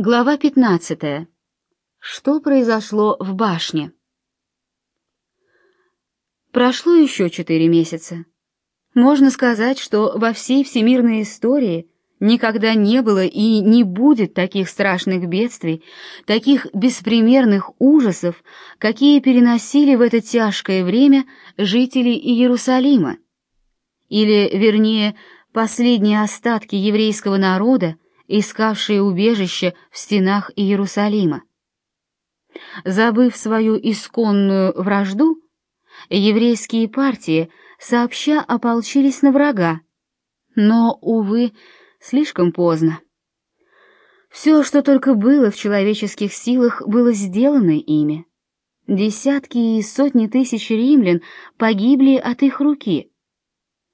Глава 15. Что произошло в башне? Прошло еще четыре месяца. Можно сказать, что во всей всемирной истории никогда не было и не будет таких страшных бедствий, таких беспримерных ужасов, какие переносили в это тяжкое время жители Иерусалима. Или, вернее, последние остатки еврейского народа, искавшие убежище в стенах Иерусалима. Забыв свою исконную вражду, еврейские партии сообща ополчились на врага, но, увы, слишком поздно. Все, что только было в человеческих силах, было сделано ими. Десятки и сотни тысяч римлян погибли от их руки.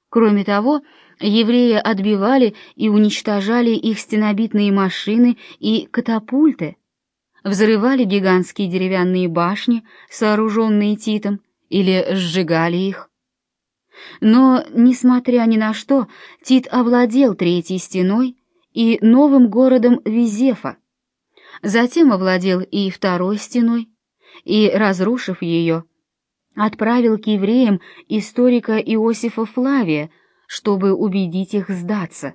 Кроме того, евреи отбивали и уничтожали их стенобитные машины и катапульты, взрывали гигантские деревянные башни, сооруженные Титом, или сжигали их. Но, несмотря ни на что, Тит овладел третьей стеной и новым городом Визефа, затем овладел и второй стеной, и, разрушив ее, отправил к евреям историка Иосифа Флавия, чтобы убедить их сдаться.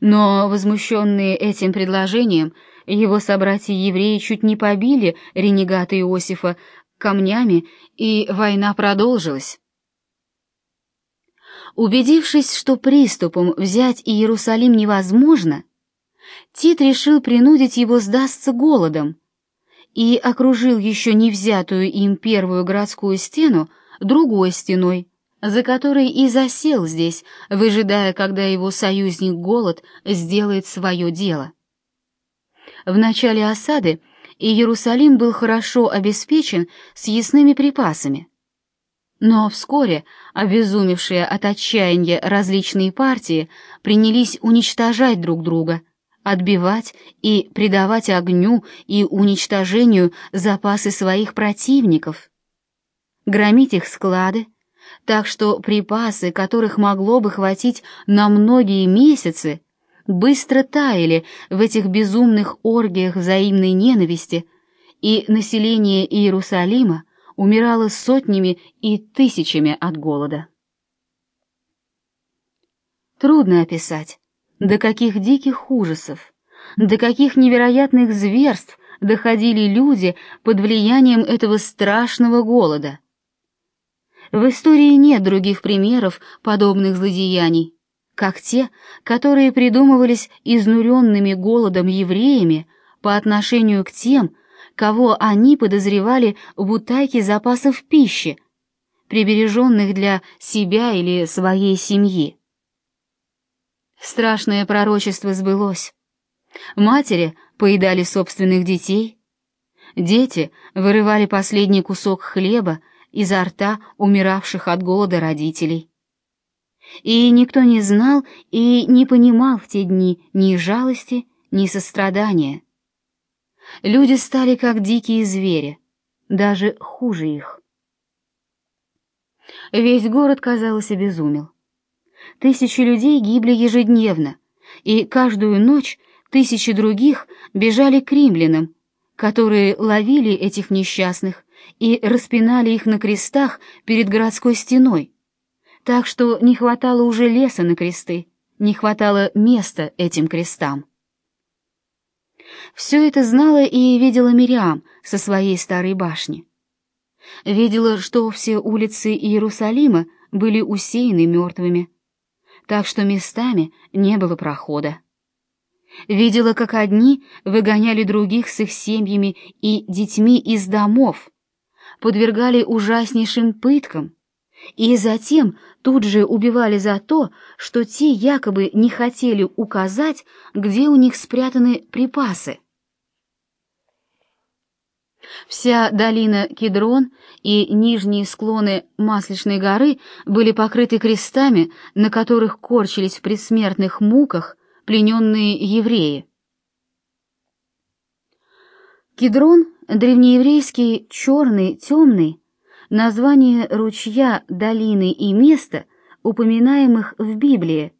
Но, возмущенные этим предложением, его собратья-евреи чуть не побили ренегата Иосифа камнями, и война продолжилась. Убедившись, что приступом взять Иерусалим невозможно, Тит решил принудить его сдастся голодом и окружил еще не взятую им первую городскую стену другой стеной, за которой и засел здесь, выжидая, когда его союзник Голод сделает свое дело. В начале осады Иерусалим был хорошо обеспечен съестными припасами. Но вскоре обезумевшие от отчаяния различные партии принялись уничтожать друг друга, отбивать и предавать огню и уничтожению запасы своих противников, громить их склады, так что припасы, которых могло бы хватить на многие месяцы, быстро таяли в этих безумных оргиях взаимной ненависти, и население Иерусалима умирало сотнями и тысячами от голода. Трудно описать, до каких диких ужасов, до каких невероятных зверств доходили люди под влиянием этого страшного голода. В истории нет других примеров подобных злодеяний, как те, которые придумывались изнуренными голодом евреями по отношению к тем, кого они подозревали в утайке запасов пищи, прибереженных для себя или своей семьи. Страшное пророчество сбылось. Матери поедали собственных детей, дети вырывали последний кусок хлеба изо рта умиравших от голода родителей. И никто не знал и не понимал в те дни ни жалости, ни сострадания. Люди стали как дикие звери, даже хуже их. Весь город, казалось, обезумел. Тысячи людей гибли ежедневно, и каждую ночь тысячи других бежали к римлянам, которые ловили этих несчастных и распинали их на крестах перед городской стеной, так что не хватало уже леса на кресты, не хватало места этим крестам. Все это знала и видела Мириам со своей старой башни. Видела, что все улицы Иерусалима были усеяны мертвыми, так что местами не было прохода. Видела, как одни выгоняли других с их семьями и детьми из домов, подвергали ужаснейшим пыткам, и затем тут же убивали за то, что те якобы не хотели указать, где у них спрятаны припасы. Вся долина Кедрон и нижние склоны Масличной горы были покрыты крестами, на которых корчились в предсмертных муках плененные евреи. Кедрон древнееврейский черный, темный, название ручья, долины и места, упоминаемых в Библии.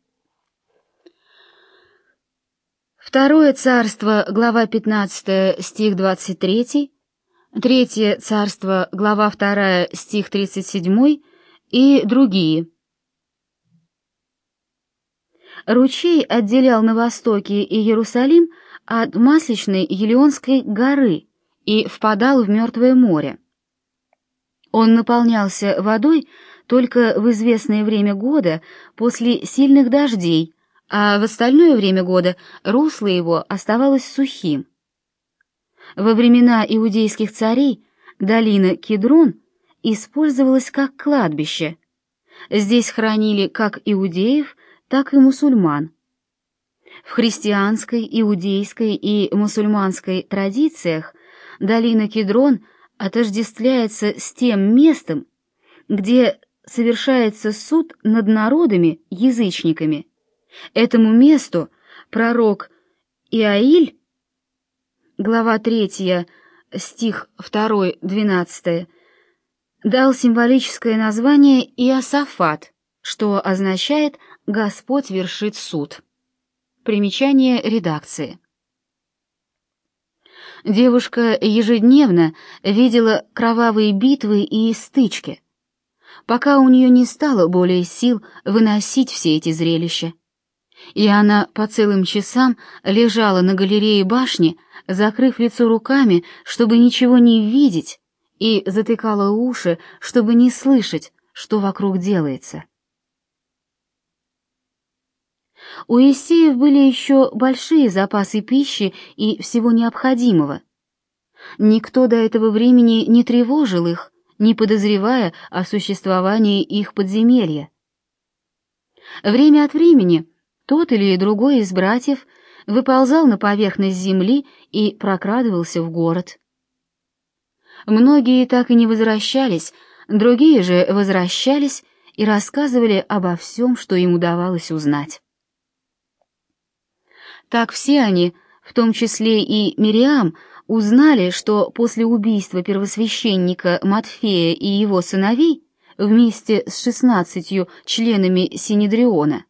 Второе царство, глава 15, стих 23, Третье царство, глава 2, стих 37 и другие. Ручей отделял на востоке Иерусалим от Масличной Елеонской горы и впадал в Мертвое море. Он наполнялся водой только в известное время года после сильных дождей, а в остальное время года русло его оставалось сухим. Во времена иудейских царей долина Кедрон использовалась как кладбище. Здесь хранили как иудеев, так и мусульман. В христианской, иудейской и мусульманской традициях долина Кедрон отождествляется с тем местом, где совершается суд над народами, язычниками. Этому месту пророк Иаиль глава 3, стих 2, 12, дал символическое название Иосафат, что означает «Господь вершит суд». Примечание редакции. Девушка ежедневно видела кровавые битвы и стычки, пока у нее не стало более сил выносить все эти зрелища. И она по целым часам лежала на галерее башни, закрыв лицо руками, чтобы ничего не видеть, и затыкала уши, чтобы не слышать, что вокруг делается. У Исеев были еще большие запасы пищи и всего необходимого. Никто до этого времени не тревожил их, не подозревая о существовании их подземелья. Время от времени тот или другой из братьев выползал на поверхность земли и прокрадывался в город. Многие так и не возвращались, другие же возвращались и рассказывали обо всем, что им удавалось узнать. Так все они, в том числе и Мириам, узнали, что после убийства первосвященника Матфея и его сыновей вместе с шестнадцатью членами Синедриона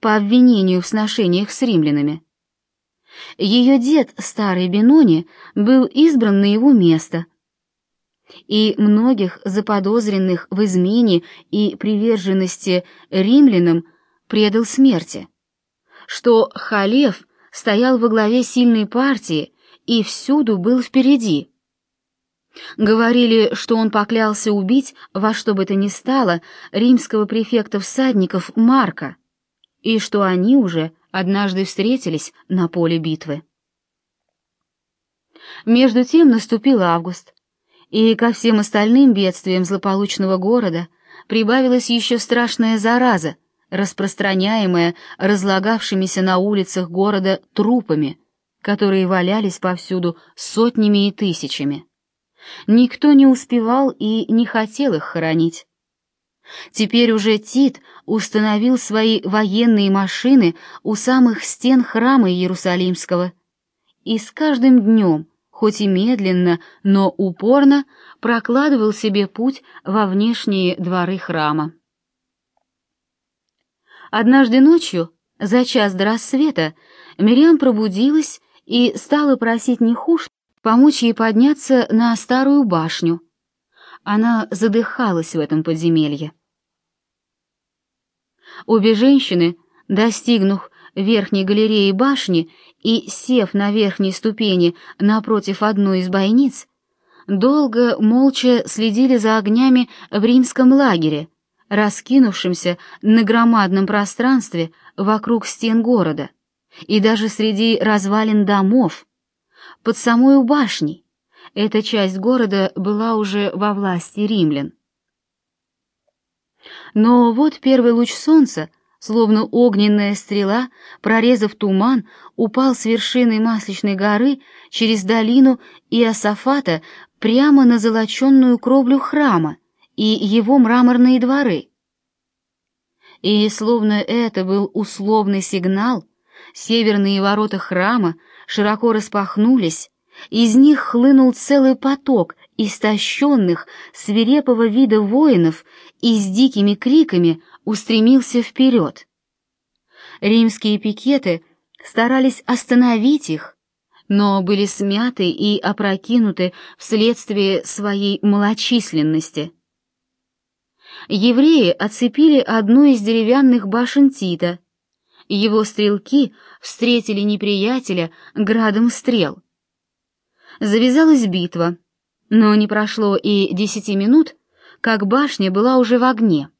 по обвинению в сношениях с римлянами, ее дед, старый Бенони, был избран на его место, и многих заподозренных в измене и приверженности римлянам предал смерти, что Халев стоял во главе сильной партии и всюду был впереди. Говорили, что он поклялся убить во что бы то ни стало римского префекта всадников Марка, и что они уже однажды встретились на поле битвы. Между тем наступил август, и ко всем остальным бедствиям злополучного города прибавилась еще страшная зараза, распространяемая разлагавшимися на улицах города трупами, которые валялись повсюду сотнями и тысячами. Никто не успевал и не хотел их хоронить. Теперь уже Тит установил свои военные машины у самых стен храма Иерусалимского, и с каждым днем, хоть и медленно, но упорно, прокладывал себе путь во внешние дворы храма. Однажды ночью, за час до рассвета, Мириам пробудилась и стала просить Нехуш помочь ей подняться на старую башню. Она задыхалась в этом подземелье. Обе женщины, достигнув верхней галереи башни и сев на верхней ступени напротив одной из бойниц, долго молча следили за огнями в римском лагере, раскинувшемся на громадном пространстве вокруг стен города, и даже среди развалин домов, под самой башней. Эта часть города была уже во власти римлян. Но вот первый луч солнца, словно огненная стрела, прорезав туман, упал с вершины Масличной горы через долину Иосафата прямо на золоченную кровлю храма и его мраморные дворы. И словно это был условный сигнал, северные ворота храма широко распахнулись, из них хлынул целый поток истощенных, свирепого вида воинов и с дикими криками устремился вперед. Римские пикеты старались остановить их, но были смяты и опрокинуты вследствие своей малочисленности. Евреи оцепили одну из деревянных башен Тита. Его стрелки встретили неприятеля градом стрел. Завязалась битва, но не прошло и десяти минут, как башня была уже в огне.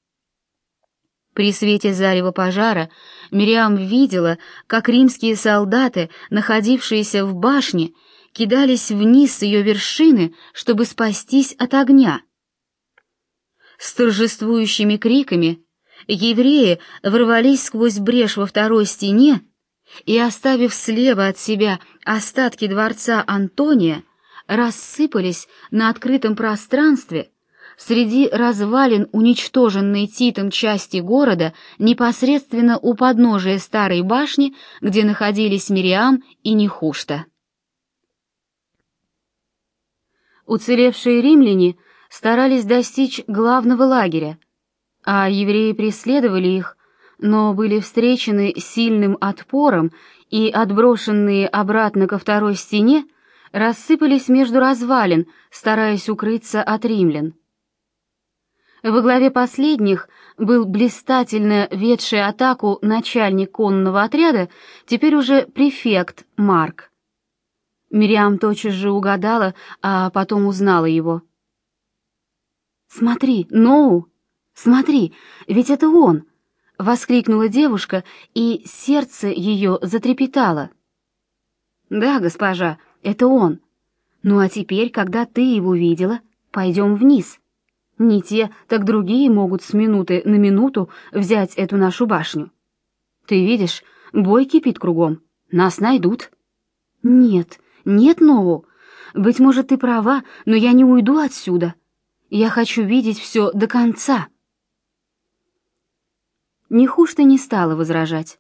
При свете зарева пожара Мириам видела, как римские солдаты, находившиеся в башне, кидались вниз с ее вершины, чтобы спастись от огня. С торжествующими криками евреи ворвались сквозь брешь во второй стене и, оставив слева от себя остатки дворца Антония, рассыпались на открытом пространстве, среди развалин уничтоженной Титом части города, непосредственно у подножия старой башни, где находились Мириам и Нехушта. Уцелевшие римляне старались достичь главного лагеря, а евреи преследовали их, но были встречены сильным отпором и, отброшенные обратно ко второй стене, рассыпались между развалин, стараясь укрыться от римлян. Во главе последних был блистательно ведший атаку начальник конного отряда, теперь уже префект Марк. Мириам тотчас же угадала, а потом узнала его. «Смотри, Ноу! Смотри, ведь это он!» — воскликнула девушка, и сердце ее затрепетало. «Да, госпожа, это он. Ну а теперь, когда ты его видела, пойдем вниз». Не те, так другие могут с минуты на минуту взять эту нашу башню. Ты видишь, бой кипит кругом. Нас найдут. Нет, нет, Ноу. Быть может, ты права, но я не уйду отсюда. Я хочу видеть все до конца. Не хуже ты не стала возражать.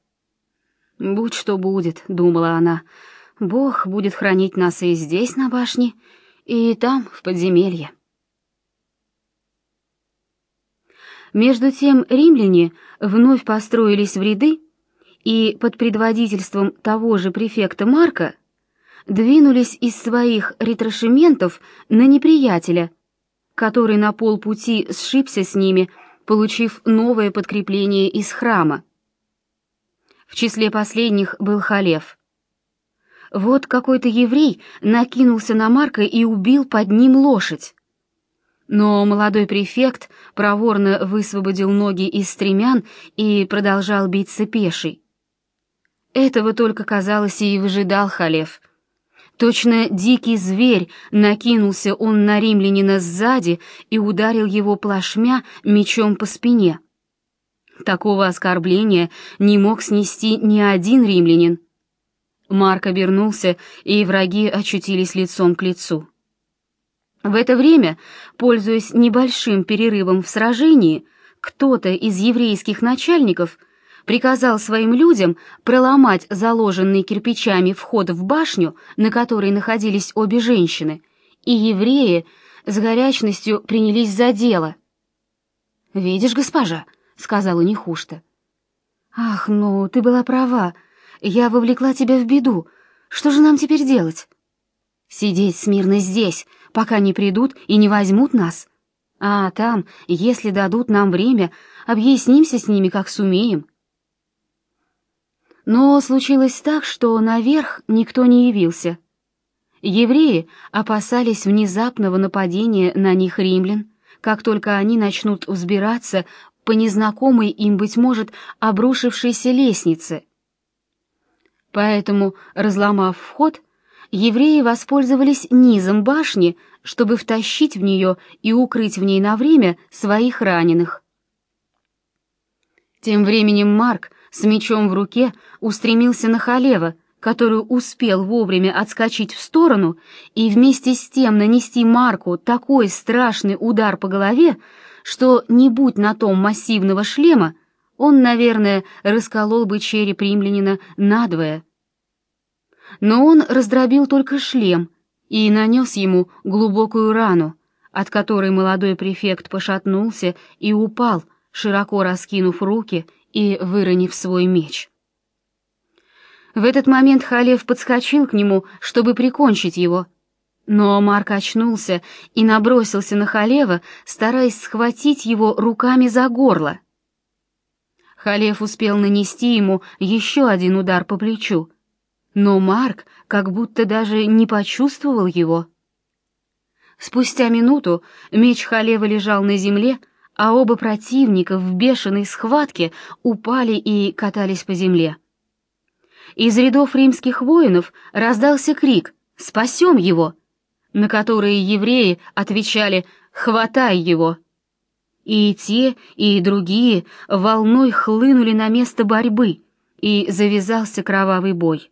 «Будь что будет», — думала она, — «Бог будет хранить нас и здесь, на башне, и там, в подземелье». Между тем римляне вновь построились в ряды и под предводительством того же префекта Марка двинулись из своих ретрошементов на неприятеля, который на полпути сшибся с ними, получив новое подкрепление из храма. В числе последних был Халев. Вот какой-то еврей накинулся на Марка и убил под ним лошадь. Но молодой префект проворно высвободил ноги из стремян и продолжал биться пешей. Этого только, казалось, и выжидал Халев. Точно дикий зверь накинулся он на римлянина сзади и ударил его плашмя мечом по спине. Такого оскорбления не мог снести ни один римлянин. Марк обернулся, и враги очутились лицом к лицу. В это время, пользуясь небольшим перерывом в сражении, кто-то из еврейских начальников приказал своим людям проломать заложенный кирпичами вход в башню, на которой находились обе женщины, и евреи с горячностью принялись за дело. «Видишь, госпожа», — сказала Нехушта. «Ах, ну, ты была права. Я вовлекла тебя в беду. Что же нам теперь делать?» «Сидеть смирно здесь», пока не придут и не возьмут нас. А там, если дадут нам время, объяснимся с ними, как сумеем. Но случилось так, что наверх никто не явился. Евреи опасались внезапного нападения на них римлян, как только они начнут взбираться по незнакомой им, быть может, обрушившейся лестнице. Поэтому, разломав вход, евреи воспользовались низом башни, чтобы втащить в нее и укрыть в ней на время своих раненых. Тем временем Марк с мечом в руке устремился на Халева, который успел вовремя отскочить в сторону и вместе с тем нанести Марку такой страшный удар по голове, что, не будь на том массивного шлема, он, наверное, расколол бы череп римлянина надвое. Но он раздробил только шлем и нанес ему глубокую рану, от которой молодой префект пошатнулся и упал, широко раскинув руки и выронив свой меч. В этот момент Халев подскочил к нему, чтобы прикончить его. Но Марк очнулся и набросился на Халева, стараясь схватить его руками за горло. Халев успел нанести ему еще один удар по плечу, но Марк как будто даже не почувствовал его. Спустя минуту меч Халева лежал на земле, а оба противника в бешеной схватке упали и катались по земле. Из рядов римских воинов раздался крик «Спасем его!», на которые евреи отвечали «Хватай его!». И те, и другие волной хлынули на место борьбы, и завязался кровавый бой.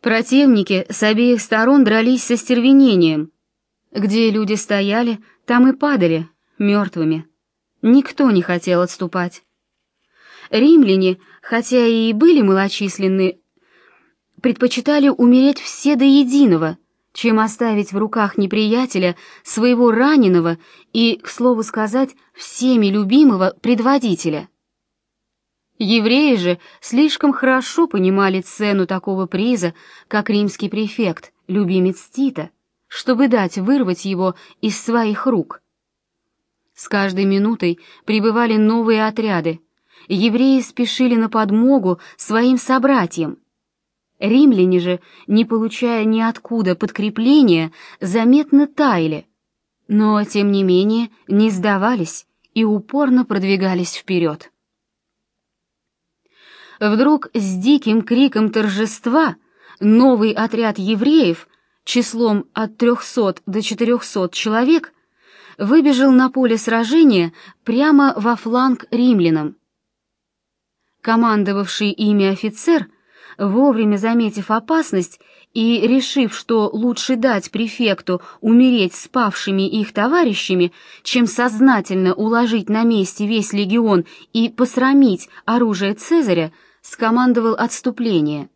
Противники с обеих сторон дрались со стервенением. Где люди стояли, там и падали, мертвыми. Никто не хотел отступать. Римляне, хотя и были малочисленны, предпочитали умереть все до единого, чем оставить в руках неприятеля своего раненого и, к слову сказать, всеми любимого предводителя. Евреи же слишком хорошо понимали цену такого приза, как римский префект, любимец Тита, чтобы дать вырвать его из своих рук. С каждой минутой прибывали новые отряды. Евреи спешили на подмогу своим собратьям. Римляне же, не получая ниоткуда подкрепления, заметно таяли, но, тем не менее, не сдавались и упорно продвигались вперед. Вдруг с диким криком торжества новый отряд евреев числом от 300 до 400 человек выбежал на поле сражения прямо во фланг римлянам. Командовавший ими офицер, вовремя заметив опасность и решив, что лучше дать префекту умереть спавшими их товарищами, чем сознательно уложить на месте весь легион и посрамить оружие Цезаря, скомандовал отступление.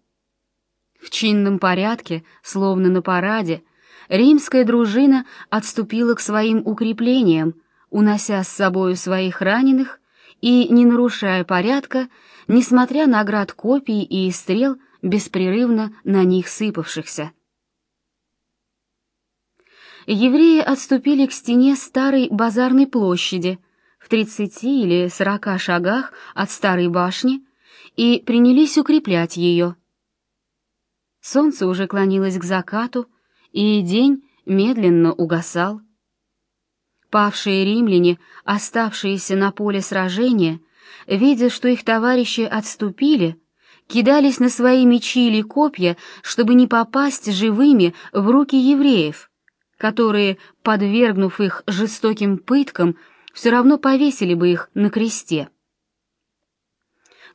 В чинном порядке, словно на параде, римская дружина отступила к своим укреплениям, унося с собою своих раненых и, не нарушая порядка, несмотря на град копий и стрел, беспрерывно на них сыпавшихся. Евреи отступили к стене старой базарной площади в тридцати или сорока шагах от старой башни, и принялись укреплять ее. Солнце уже клонилось к закату, и день медленно угасал. Павшие римляне, оставшиеся на поле сражения, видя, что их товарищи отступили, кидались на свои мечи или копья, чтобы не попасть живыми в руки евреев, которые, подвергнув их жестоким пыткам, все равно повесили бы их на кресте.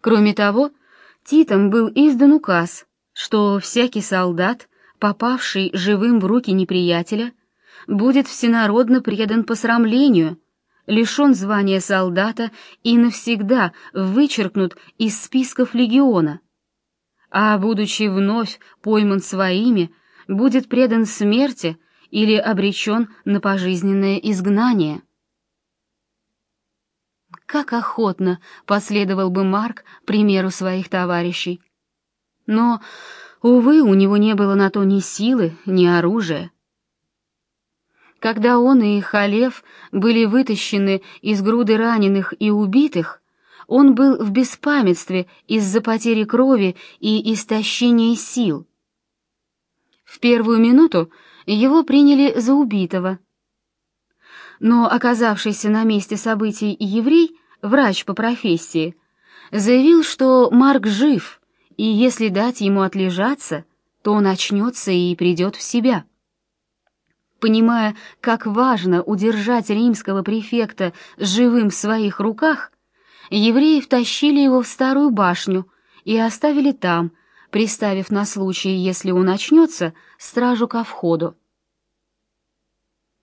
Кроме того, Титом был издан указ, что всякий солдат, попавший живым в руки неприятеля, будет всенародно предан посрамлению, лишен звания солдата и навсегда вычеркнут из списков легиона, а, будучи вновь пойман своими, будет предан смерти или обречен на пожизненное изгнание. Как охотно последовал бы Марк примеру своих товарищей. Но, увы, у него не было на то ни силы, ни оружия. Когда он и Халев были вытащены из груды раненых и убитых, он был в беспамятстве из-за потери крови и истощения сил. В первую минуту его приняли за убитого — но оказавшийся на месте событий еврей, врач по профессии, заявил, что Марк жив, и если дать ему отлежаться, то он очнется и придет в себя. Понимая, как важно удержать римского префекта живым в своих руках, евреи втащили его в старую башню и оставили там, приставив на случай, если он очнется, стражу ко входу.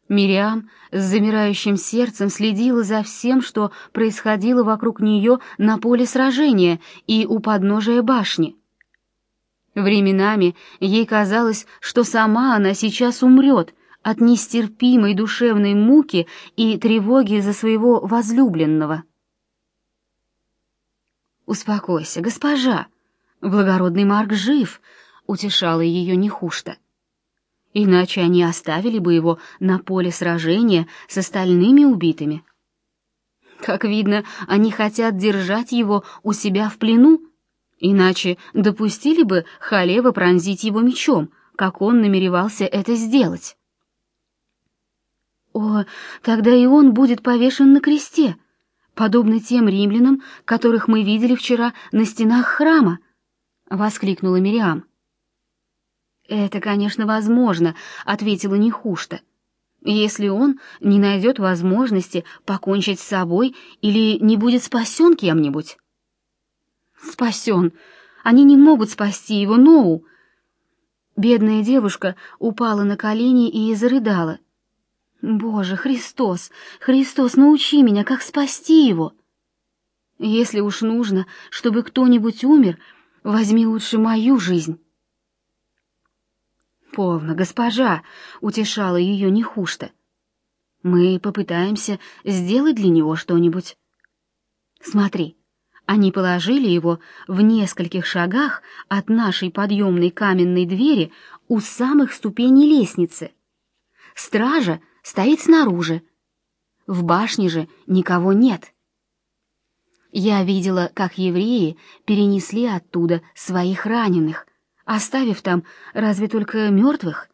Мириам с замирающим сердцем следила за всем, что происходило вокруг нее на поле сражения и у подножия башни. Временами ей казалось, что сама она сейчас умрет от нестерпимой душевной муки и тревоги за своего возлюбленного. «Успокойся, госпожа», Благородный Марк жив, утешала ее Нехушта. Иначе они оставили бы его на поле сражения с остальными убитыми. Как видно, они хотят держать его у себя в плену, иначе допустили бы Халева пронзить его мечом, как он намеревался это сделать. О, тогда и он будет повешен на кресте, подобно тем римлянам, которых мы видели вчера на стенах храма, — воскликнула Мириам. «Это, конечно, возможно», — ответила Нехушта. «Если он не найдет возможности покончить с собой или не будет спасен кем-нибудь». «Спасен! Они не могут спасти его, Ноу!» Бедная девушка упала на колени и зарыдала. «Боже, Христос! Христос, научи меня, как спасти его!» «Если уж нужно, чтобы кто-нибудь умер, — Возьми лучше мою жизнь. Полно, госпожа, утешала ее Нехушта. Мы попытаемся сделать для него что-нибудь. Смотри, они положили его в нескольких шагах от нашей подъемной каменной двери у самых ступеней лестницы. Стража стоит снаружи. В башне же никого нет. Я видела, как евреи перенесли оттуда своих раненых, оставив там разве только мертвых.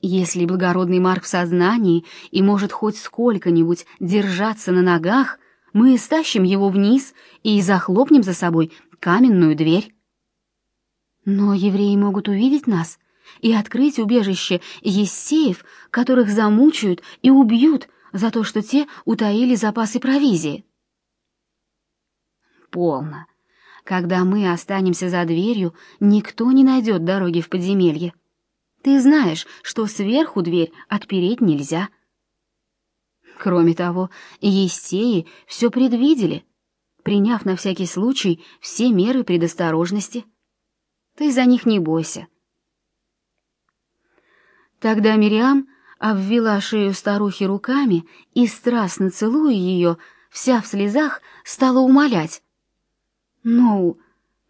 Если благородный Марк в сознании и может хоть сколько-нибудь держаться на ногах, мы стащим его вниз и захлопнем за собой каменную дверь. Но евреи могут увидеть нас и открыть убежище ессеев, которых замучают и убьют за то, что те утаили запасы провизии полно. Когда мы останемся за дверью, никто не найдет дороги в подземелье. Ты знаешь, что сверху дверь отпереть нельзя. Кроме того, Есеи все предвидели, приняв на всякий случай все меры предосторожности. Ты за них не бойся. Тогда Мириам обвела шею старухи руками и, страстно целуя ее, вся в слезах, стала умолять. «Ну,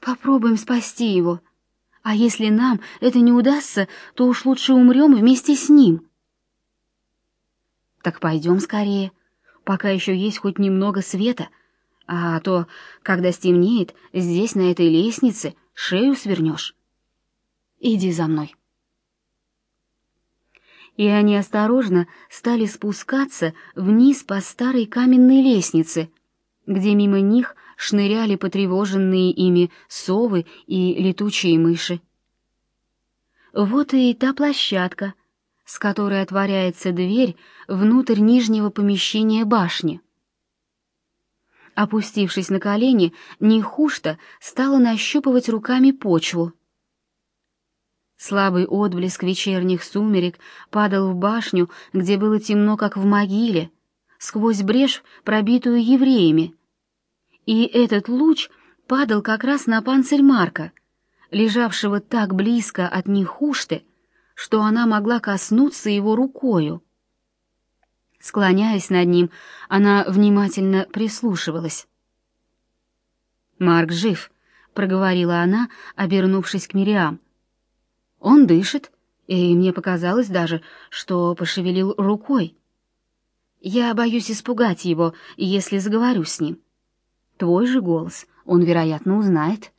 попробуем спасти его. А если нам это не удастся, то уж лучше умрем вместе с ним». «Так пойдем скорее, пока еще есть хоть немного света, а то, когда стемнеет, здесь, на этой лестнице, шею свернешь. Иди за мной». И они осторожно стали спускаться вниз по старой каменной лестнице, где мимо них шныряли потревоженные ими совы и летучие мыши. Вот и та площадка, с которой отворяется дверь внутрь нижнего помещения башни. Опустившись на колени, Нехушта стала нащупывать руками почву. Слабый отблеск вечерних сумерек падал в башню, где было темно, как в могиле, сквозь брешь, пробитую евреями, и этот луч падал как раз на панцирь Марка, лежавшего так близко от Нихушты, что она могла коснуться его рукою. Склоняясь над ним, она внимательно прислушивалась. «Марк жив», — проговорила она, обернувшись к Мириам. «Он дышит, и мне показалось даже, что пошевелил рукой. Я боюсь испугать его, если заговорю с ним». Твой же голос он, вероятно, узнает.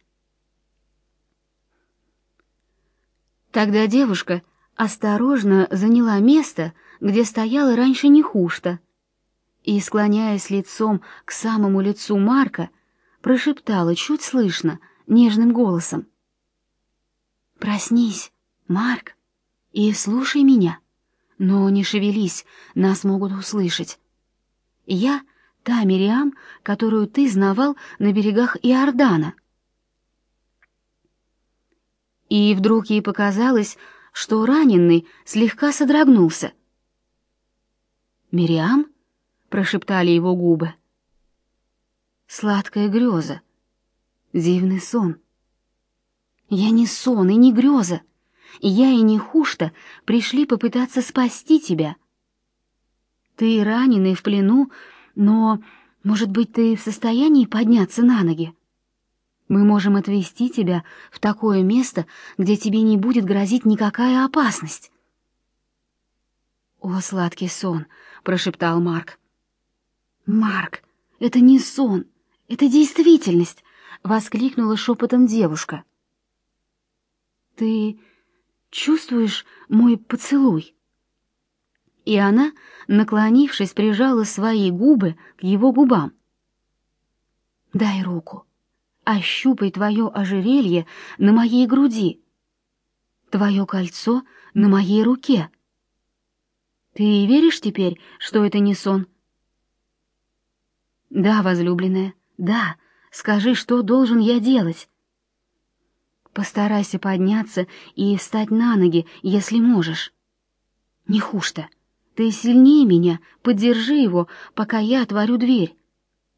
Тогда девушка осторожно заняла место, где стояла раньше Нехушта, и, склоняясь лицом к самому лицу Марка, прошептала чуть слышно, нежным голосом. «Проснись, Марк, и слушай меня, но не шевелись, нас могут услышать. Я та Мириам, которую ты знавал на берегах Иордана. И вдруг ей показалось, что раненый слегка содрогнулся. «Мириам?» — прошептали его губы. «Сладкая греза, дивный сон». «Я не сон и не греза. Я и не Хушта пришли попытаться спасти тебя. Ты раненый в плену но, может быть, ты в состоянии подняться на ноги? Мы можем отвезти тебя в такое место, где тебе не будет грозить никакая опасность. «О, сладкий сон!» — прошептал Марк. «Марк, это не сон, это действительность!» — воскликнула шепотом девушка. «Ты чувствуешь мой поцелуй?» И она, наклонившись, прижала свои губы к его губам. «Дай руку, ощупай твое ожерелье на моей груди, твое кольцо на моей руке. Ты веришь теперь, что это не сон?» «Да, возлюбленная, да, скажи, что должен я делать?» Постарайся подняться и встать на ноги, если можешь. Не хуже-то. Ты сильнее меня, поддержи его, пока я отворю дверь.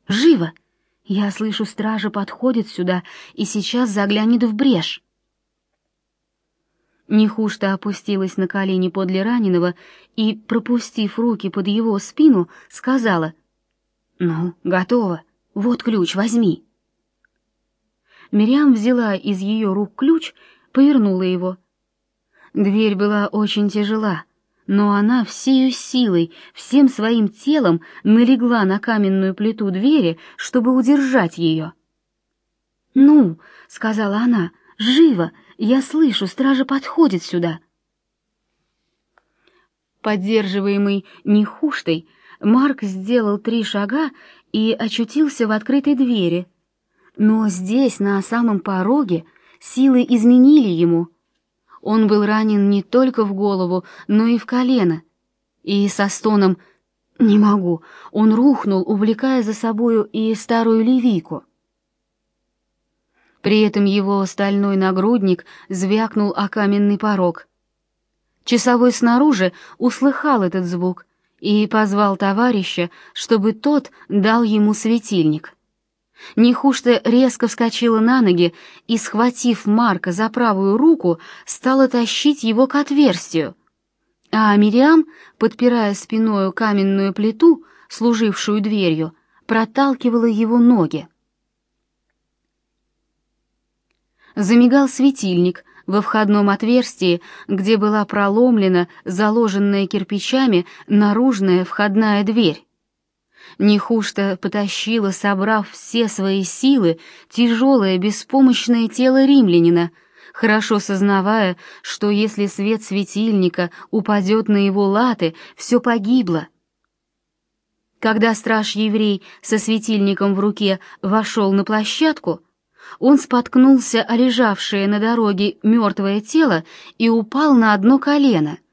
Живо! Я слышу, стража подходит сюда и сейчас заглянет в брешь. Нехушта опустилась на колени подле раненого и, пропустив руки под его спину, сказала: "Ну, готово. Вот ключ, возьми". Мириам взяла из ее рук ключ, повернула его. Дверь была очень тяжела, но она всею силой, всем своим телом налегла на каменную плиту двери, чтобы удержать ее. «Ну», — сказала она, — «живо! Я слышу, стража подходит сюда». Поддерживаемый нехуштой, Марк сделал три шага и очутился в открытой двери — но здесь, на самом пороге, силы изменили ему. Он был ранен не только в голову, но и в колено. И со стоном «Не могу!» он рухнул, увлекая за собою и старую левику. При этом его стальной нагрудник звякнул о каменный порог. Часовой снаружи услыхал этот звук и позвал товарища, чтобы тот дал ему светильник. Нехушта резко вскочила на ноги и, схватив Марка за правую руку, стала тащить его к отверстию. А Мириам, подпирая спиною каменную плиту, служившую дверью, проталкивала его ноги. Замигал светильник во входном отверстии, где была проломлена, заложенная кирпичами, наружная входная дверь. Нехушта потащила, собрав все свои силы, тяжелое беспомощное тело римлянина, хорошо сознавая, что если свет светильника упадет на его латы, все погибло. Когда страж-еврей со светильником в руке вошел на площадку, он споткнулся о лежавшее на дороге мертвое тело и упал на одно колено —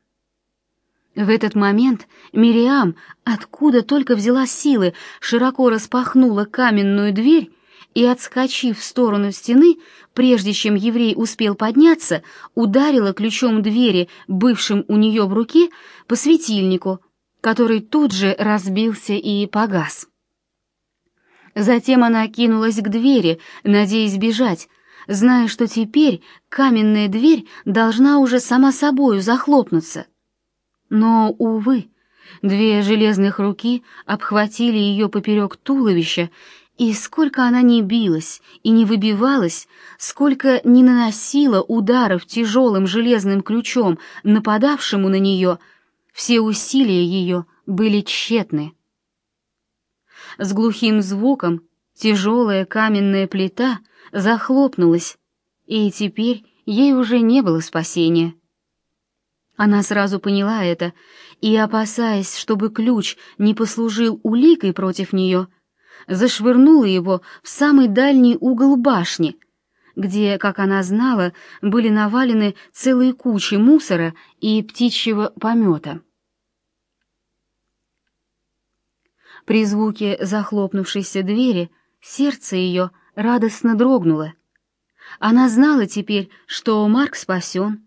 в этот момент Мириам, откуда только взяла силы, широко распахнула каменную дверь и, отскочив в сторону стены, прежде чем еврей успел подняться, ударила ключом двери, бывшим у нее в руке, по светильнику, который тут же разбился и погас. Затем она кинулась к двери, надеясь бежать, зная, что теперь каменная дверь должна уже сама собою захлопнуться. Но, увы, две железных руки обхватили ее поперек туловища, и сколько она не билась и не выбивалась, сколько не наносила ударов тяжелым железным ключом нападавшему на нее, все усилия ее были тщетны. С глухим звуком тяжелая каменная плита захлопнулась, и теперь ей уже не было спасения. Она сразу поняла это и, опасаясь, чтобы ключ не послужил уликой против нее, зашвырнула его в самый дальний угол башни, где, как она знала, были навалены целые кучи мусора и птичьего помета. При звуке захлопнувшейся двери сердце ее радостно дрогнуло. Она знала теперь, что Марк спасен,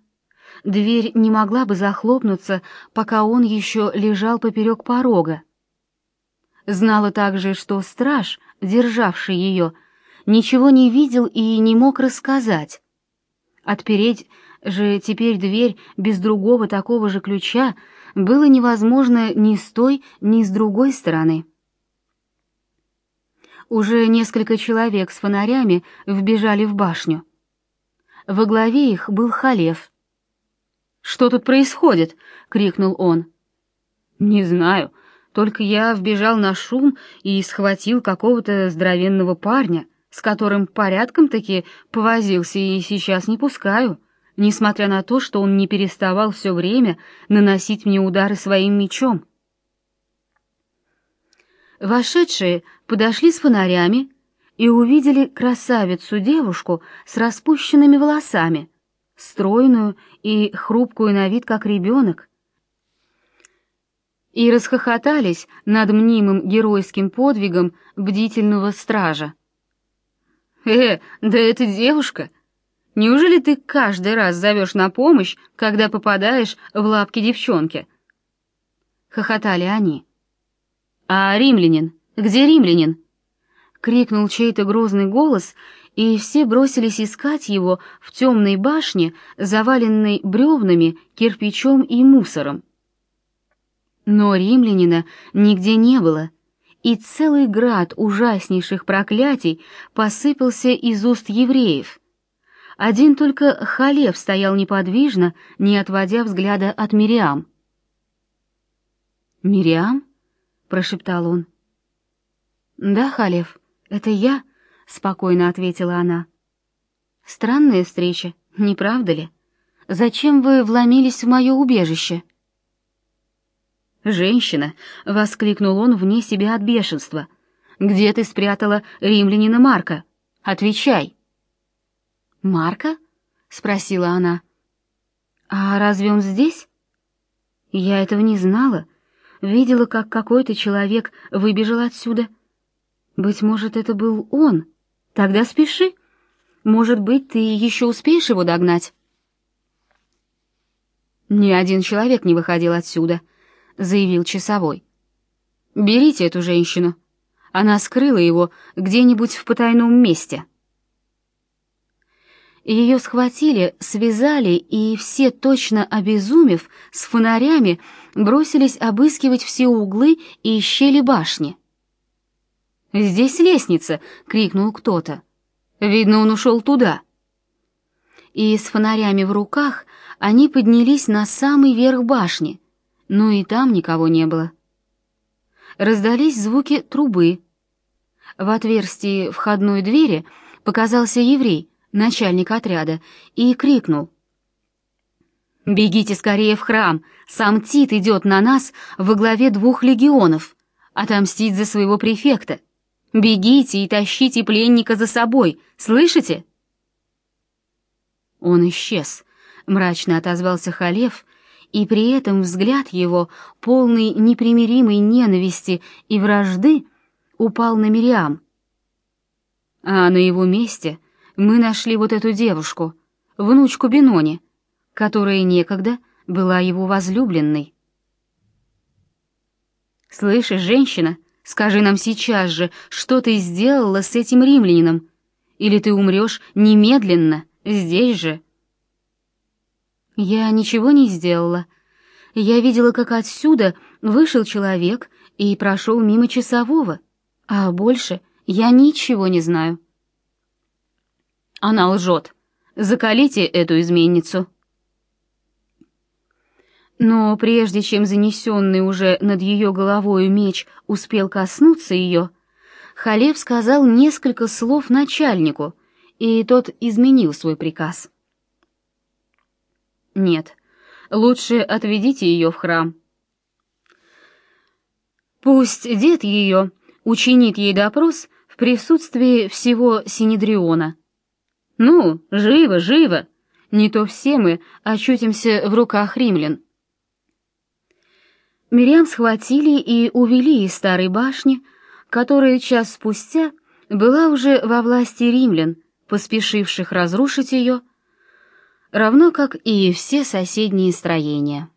Дверь не могла бы захлопнуться, пока он еще лежал поперек порога. Знала также, что страж, державший ее, ничего не видел и не мог рассказать. Отпереть же теперь дверь без другого такого же ключа было невозможно ни с той, ни с другой стороны. уже несколько человек с фонарями вбежали в башню. Во главе их был Халев. «Что тут происходит?» — крикнул он. «Не знаю, только я вбежал на шум и схватил какого-то здоровенного парня, с которым порядком-таки повозился и сейчас не пускаю, несмотря на то, что он не переставал все время наносить мне удары своим мечом». Вошедшие подошли с фонарями и увидели красавицу-девушку с распущенными волосами, стройную и хрупкую на вид, как ребенок, и расхохотались над мнимым геройским подвигом бдительного стража. «Э, да это девушка! Неужели ты каждый раз зовешь на помощь, когда попадаешь в лапки девчонки?» Хохотали они. «А римлянин? Где римлянин?» — крикнул чей-то грозный голос, и все бросились искать его в темной башне, заваленной бревнами, кирпичом и мусором. Но римлянина нигде не было, и целый град ужаснейших проклятий посыпался из уст евреев. Один только Халев стоял неподвижно, не отводя взгляда от Мириам. «Мириам?» — прошептал он. «Да, Халев, это я», — спокойно ответила она. «Странная встреча, не правда ли? Зачем вы вломились в мое убежище?» «Женщина!» — воскликнул он вне себя от бешенства. «Где ты спрятала римлянина Марка? Отвечай!» «Марка?» — спросила она. «А разве он здесь?» «Я этого не знала видела, как какой-то человек выбежал отсюда. Быть может, это был он. Тогда спеши. Может быть, ты еще успеешь его догнать. Ни один человек не выходил отсюда, заявил часовой. Берите эту женщину. Она скрыла его где-нибудь в потайном месте. Ее схватили, связали, и все, точно обезумев, с фонарями, бросились обыскивать все углы и щели башни. «Здесь лестница!» — крикнул кто-то. «Видно, он ушел туда». И с фонарями в руках они поднялись на самый верх башни, но и там никого не было. Раздались звуки трубы. В отверстии входной двери показался еврей — начальник отряда, и крикнул. «Бегите скорее в храм! Сам Тит идет на нас во главе двух легионов, отомстить за своего префекта! Бегите и тащите пленника за собой, слышите?» Он исчез, мрачно отозвался Халев, и при этом взгляд его, полный непримиримой ненависти и вражды, упал на Мириам. А на его месте мы нашли вот эту девушку, внучку Бенони, которая некогда была его возлюбленной. «Слышишь, женщина, скажи нам сейчас же, что ты сделала с этим римлянином, или ты умрешь немедленно, здесь же». «Я ничего не сделала. Я видела, как отсюда вышел человек и прошел мимо часового, а больше я ничего не знаю». Она лжет. Закалите эту изменницу. Но прежде чем занесенный уже над ее головой меч успел коснуться ее, Халев сказал несколько слов начальнику, и тот изменил свой приказ. «Нет, лучше отведите ее в храм. Пусть дед ее учинит ей допрос в присутствии всего Синедриона». «Ну, живо, живо! Не то все мы очутимся в руках римлян». Мирям схватили и увели из старой башни, которая час спустя была уже во власти римлян, поспешивших разрушить ее, равно как и все соседние строения.